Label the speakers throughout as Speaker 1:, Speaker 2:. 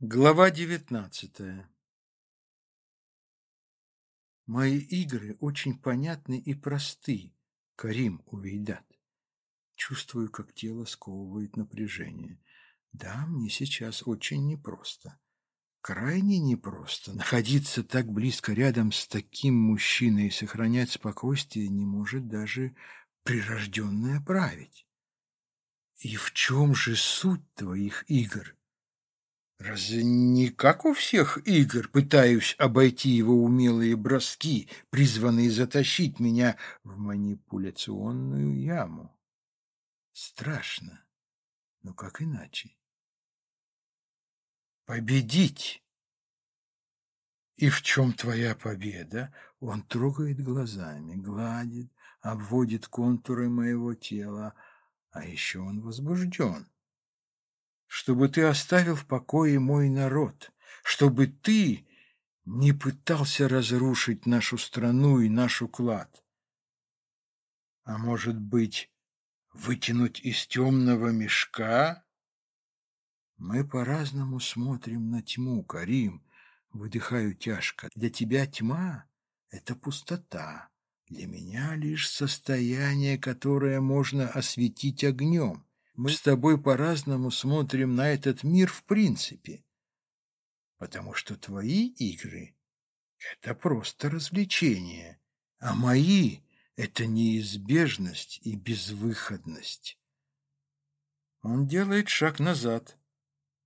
Speaker 1: Глава девятнадцатая Мои игры очень понятны и просты, Карим Увейдат. Чувствую, как тело сковывает напряжение. Да, мне сейчас очень непросто. Крайне непросто. Находиться так близко рядом с таким мужчиной и сохранять спокойствие не может даже прирожденное править. И в чем же суть твоих игр? Разве не как у всех игр пытаюсь обойти его умелые броски, призванные затащить меня в манипуляционную яму? Страшно, но как иначе? Победить! И в чем твоя победа? Он трогает глазами, гладит, обводит контуры моего тела, а еще он возбужден чтобы ты оставил в покое мой народ, чтобы ты не пытался разрушить нашу страну и наш уклад. А может быть, вытянуть из темного мешка? Мы по-разному смотрим на тьму, Карим. Выдыхаю тяжко. Для тебя тьма — это пустота. Для меня лишь состояние, которое можно осветить огнем. Мы с тобой по-разному смотрим на этот мир в принципе, потому что твои игры — это просто развлечение, а мои — это неизбежность и безвыходность. Он делает шаг назад.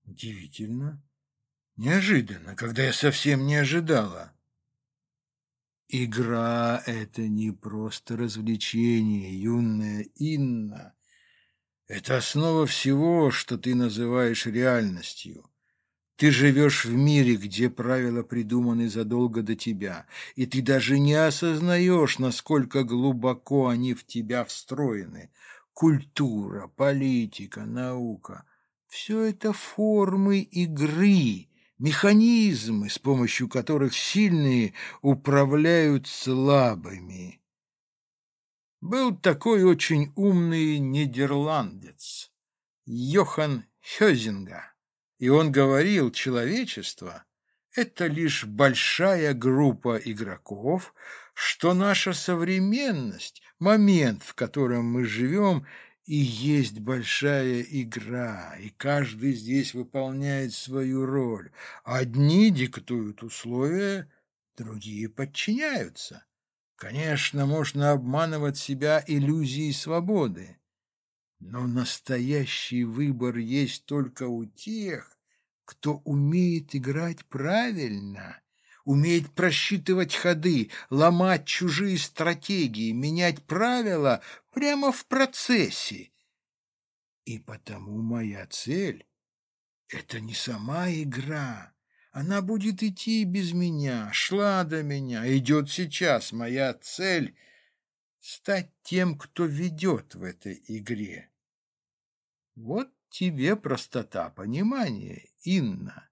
Speaker 1: Удивительно. Неожиданно, когда я совсем не ожидала. Игра — это не просто развлечение, юная Инна. Это основа всего, что ты называешь реальностью. Ты живешь в мире, где правила придуманы задолго до тебя, и ты даже не осознаешь, насколько глубоко они в тебя встроены. Культура, политика, наука — все это формы игры, механизмы, с помощью которых сильные управляют слабыми. Был такой очень умный нидерландец, Йохан Хёзинга, и он говорил, человечество — это лишь большая группа игроков, что наша современность, момент, в котором мы живем, и есть большая игра, и каждый здесь выполняет свою роль. Одни диктуют условия, другие подчиняются. Конечно, можно обманывать себя иллюзией свободы, но настоящий выбор есть только у тех, кто умеет играть правильно, умеет просчитывать ходы, ломать чужие стратегии, менять правила прямо в процессе. И потому моя цель — это не сама игра, она будет идти без меня, шла до меня, идет сейчас. Моя цель — стать тем, кто ведет в этой игре. Вот тебе простота понимания, Инна.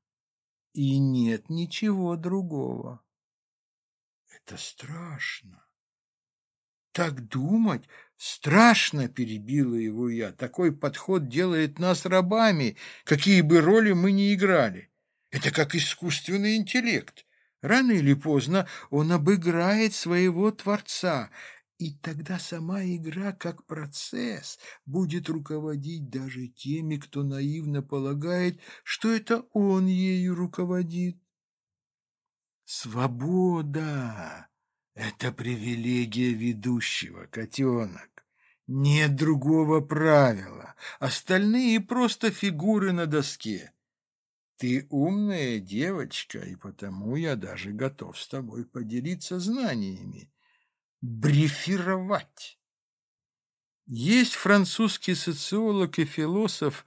Speaker 1: И нет ничего другого. Это страшно. Так думать страшно, перебила его я. Такой подход делает нас рабами, какие бы роли мы ни играли. Это как искусственный интеллект. Рано или поздно он обыграет своего Творца, и тогда сама игра, как процесс, будет руководить даже теми, кто наивно полагает, что это он ею руководит. Свобода — это привилегия ведущего, котенок. Нет другого правила. Остальные просто фигуры на доске. Ты умная девочка, и потому я даже готов с тобой поделиться знаниями. Брифировать. Есть французский социолог и философ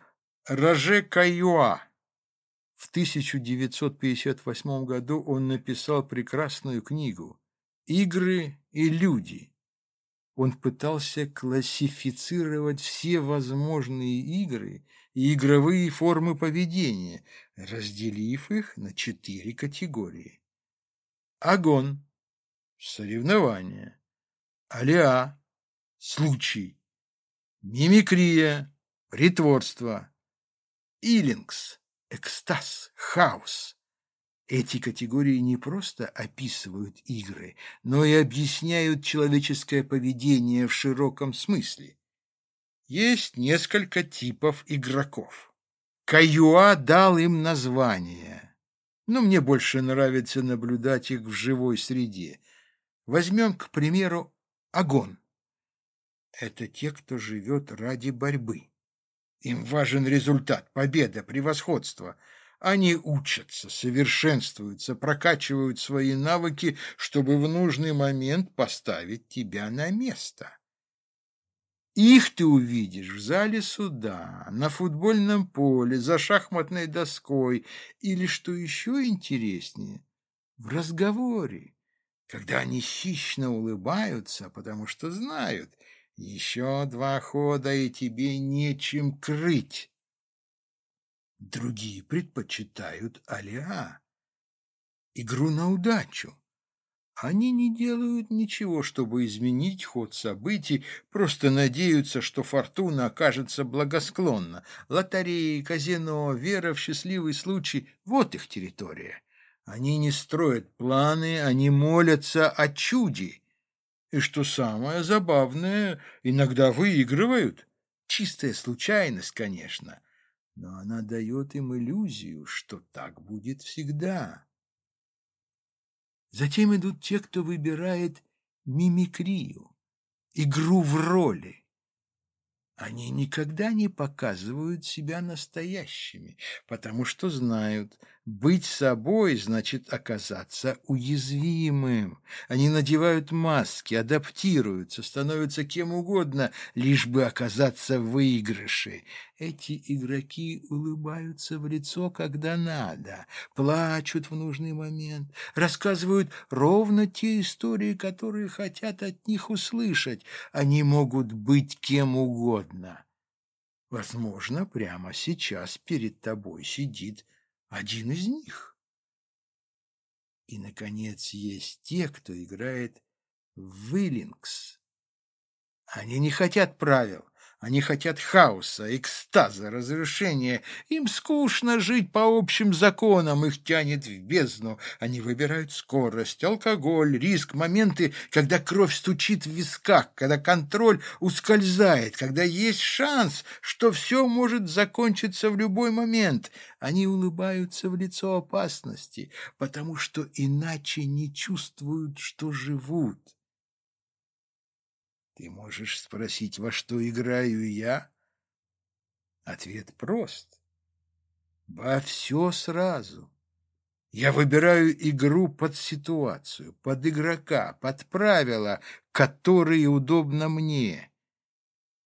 Speaker 1: Роже Каюа. В 1958 году он написал прекрасную книгу «Игры и люди». Он пытался классифицировать все возможные игры и игровые формы поведения, разделив их на четыре категории. Агон – соревнование. Алиа – случай. Мимикрия – притворство. Илингс – экстаз, хаос. Эти категории не просто описывают игры, но и объясняют человеческое поведение в широком смысле. Есть несколько типов игроков. Каюа дал им название, но мне больше нравится наблюдать их в живой среде. Возьмем, к примеру, Агон. Это те, кто живет ради борьбы. Им важен результат, победа, превосходство – они учатся, совершенствуются, прокачивают свои навыки, чтобы в нужный момент поставить тебя на место. Их ты увидишь в зале суда, на футбольном поле, за шахматной доской или, что еще интереснее, в разговоре, когда они хищно улыбаются, потому что знают, еще два хода, и тебе нечем крыть. Другие предпочитают алиа, игру на удачу. Они не делают ничего, чтобы изменить ход событий, просто надеются, что фортуна окажется благосклонна. Лотереи, казино, вера в счастливый случай – вот их территория. Они не строят планы, они молятся о чуде. И что самое забавное, иногда выигрывают. Чистая случайность, конечно – но она дает им иллюзию, что так будет всегда. Затем идут те, кто выбирает мимикрию, игру в роли. Они никогда не показывают себя настоящими, потому что знают, быть собой значит оказаться уязвимым. Они надевают маски, адаптируются, становятся кем угодно, лишь бы оказаться в выигрыше. Эти игроки улыбаются в лицо, когда надо, плачут в нужный момент, рассказывают ровно те истории, которые хотят от них услышать. Они могут быть кем угодно. Возможно, прямо сейчас перед тобой сидит один из них. И, наконец, есть те, кто играет в Виллингс. Они не хотят правил, они хотят хаоса, экстаза, разрушения. Им скучно жить по общим законам, их тянет в бездну. Они выбирают скорость, алкоголь, риск, моменты, когда кровь стучит в висках, когда контроль ускользает, когда есть шанс, что все может закончиться в любой момент. Они улыбаются в лицо опасности, потому что иначе не чувствуют, что живут. Ты можешь спросить, во что играю я? Ответ прост. Во все сразу. Я выбираю игру под ситуацию, под игрока, под правила, которые удобно мне.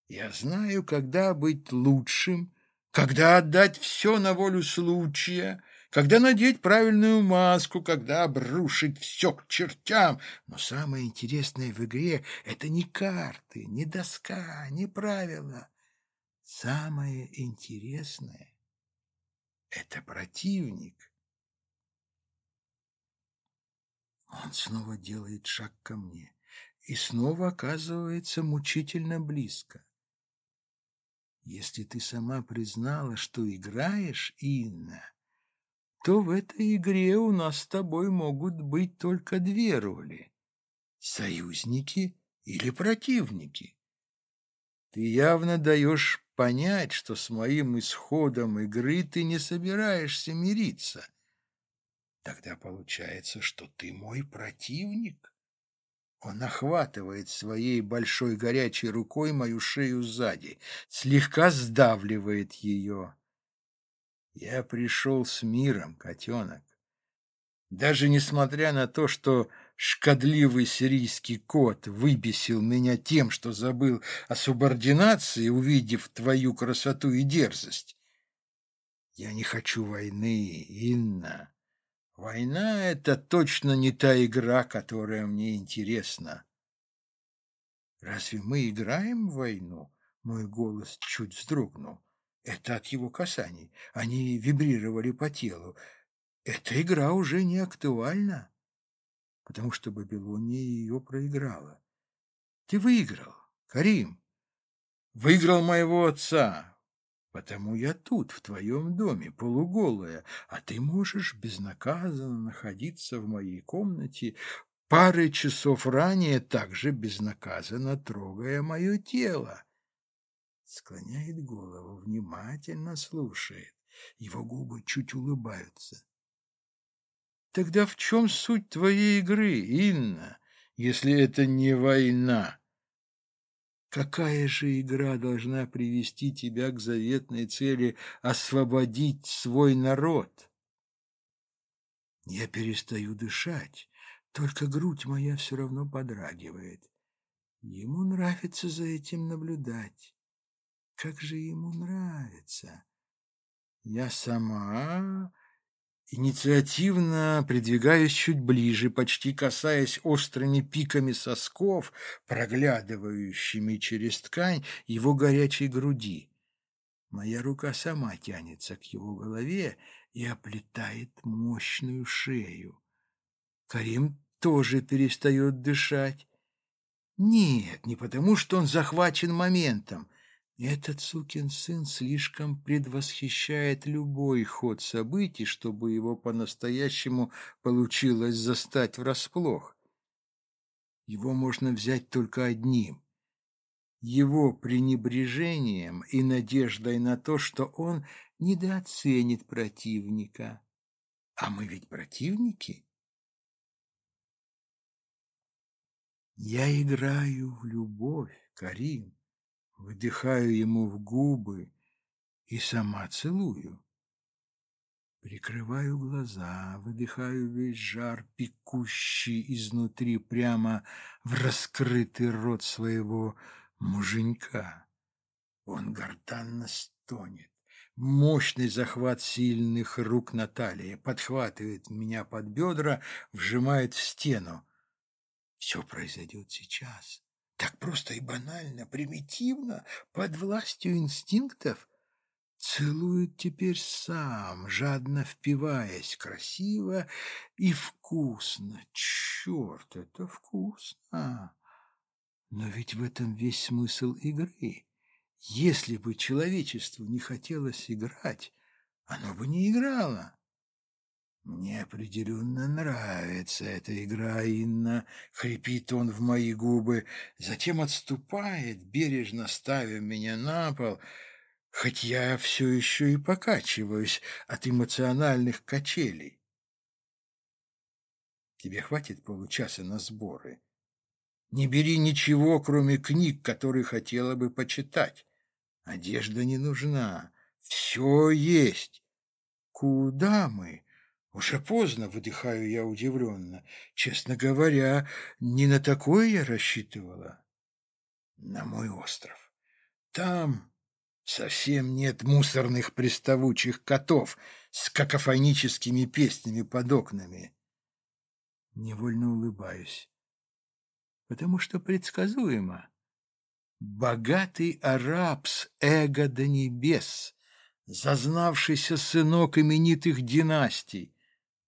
Speaker 1: Я знаю, когда быть лучшим, когда отдать все на волю случая, когда надеть правильную маску, когда обрушить все к чертям. Но самое интересное в игре — это не карты, не доска, не правила. Самое интересное — это противник. Он снова делает шаг ко мне и снова оказывается мучительно близко. Если ты сама признала, что играешь, Инна, то в этой игре у нас с тобой могут быть только две роли — союзники или противники. Ты явно даешь понять, что с моим исходом игры ты не собираешься мириться. Тогда получается, что ты мой противник. Он охватывает своей большой горячей рукой мою шею сзади, слегка сдавливает ее. Я пришел с миром, котенок. Даже несмотря на то, что шкодливый сирийский кот выбесил меня тем, что забыл о субординации, увидев твою красоту и дерзость. Я не хочу войны, Инна. Война — это точно не та игра, которая мне интересна. Разве мы играем в войну? Мой голос чуть вздрогнул. Это от его касаний. Они вибрировали по телу. Эта игра уже не актуальна, потому что Бабилония ее проиграла. Ты выиграл, Карим. Выиграл моего отца, Потому я тут, в твоем доме, полуголая, а ты можешь безнаказанно находиться в моей комнате пары часов ранее, также безнаказанно трогая мое тело. Склоняет голову, внимательно слушает. Его губы чуть улыбаются. Тогда в чем суть твоей игры, Инна, если это не война? Какая же игра должна привести тебя к заветной цели освободить свой народ? Я перестаю дышать, только грудь моя все равно подрагивает. Ему нравится за этим наблюдать. Как же ему нравится. Я сама Инициативно придвигаясь чуть ближе, почти касаясь острыми пиками сосков, проглядывающими через ткань его горячей груди. Моя рука сама тянется к его голове и оплетает мощную шею. Карим тоже перестает дышать. Нет, не потому, что он захвачен моментом. Этот сукин сын слишком предвосхищает любой ход событий, чтобы его по-настоящему получилось застать врасплох. Его можно взять только одним — его пренебрежением и надеждой на то, что он недооценит противника. А мы ведь противники. Я играю в любовь, Карим. Выдыхаю ему в губы и сама целую. Прикрываю глаза, выдыхаю весь жар, пекущий изнутри прямо в раскрытый рот своего муженька. Он гортанно стонет. Мощный захват сильных рук Натальи подхватывает меня под бедра, вжимает в стену. Все произойдет сейчас. Так просто и банально, примитивно, под властью инстинктов. Целует теперь сам, жадно впиваясь, красиво и вкусно. Черт, это вкусно! Но ведь в этом весь смысл игры. Если бы человечеству не хотелось играть, оно бы не играло. «Мне определенно нравится эта игра, Инна», — хрипит он в мои губы, затем отступает, бережно ставя меня на пол, хоть я все еще и покачиваюсь от эмоциональных качелей. Тебе хватит получаса на сборы? Не бери ничего, кроме книг, которые хотела бы почитать. Одежда не нужна, все есть. Куда мы? Уже поздно, выдыхаю я удивленно. Честно говоря, не на такое я рассчитывала. На мой остров. Там совсем нет мусорных приставучих котов с какофоническими песнями под окнами. Невольно улыбаюсь, потому что предсказуемо. Богатый араб с эго до небес, зазнавшийся сынок именитых династий,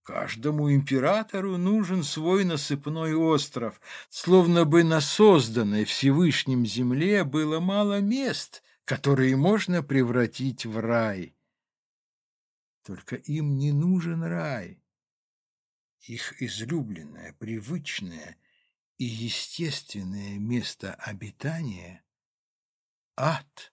Speaker 1: Каждому императору нужен свой насыпной остров, словно бы на созданной Всевышним земле было мало мест, которые можно превратить в рай. Только им не нужен рай. Их излюбленное, привычное и естественное место обитания — ад.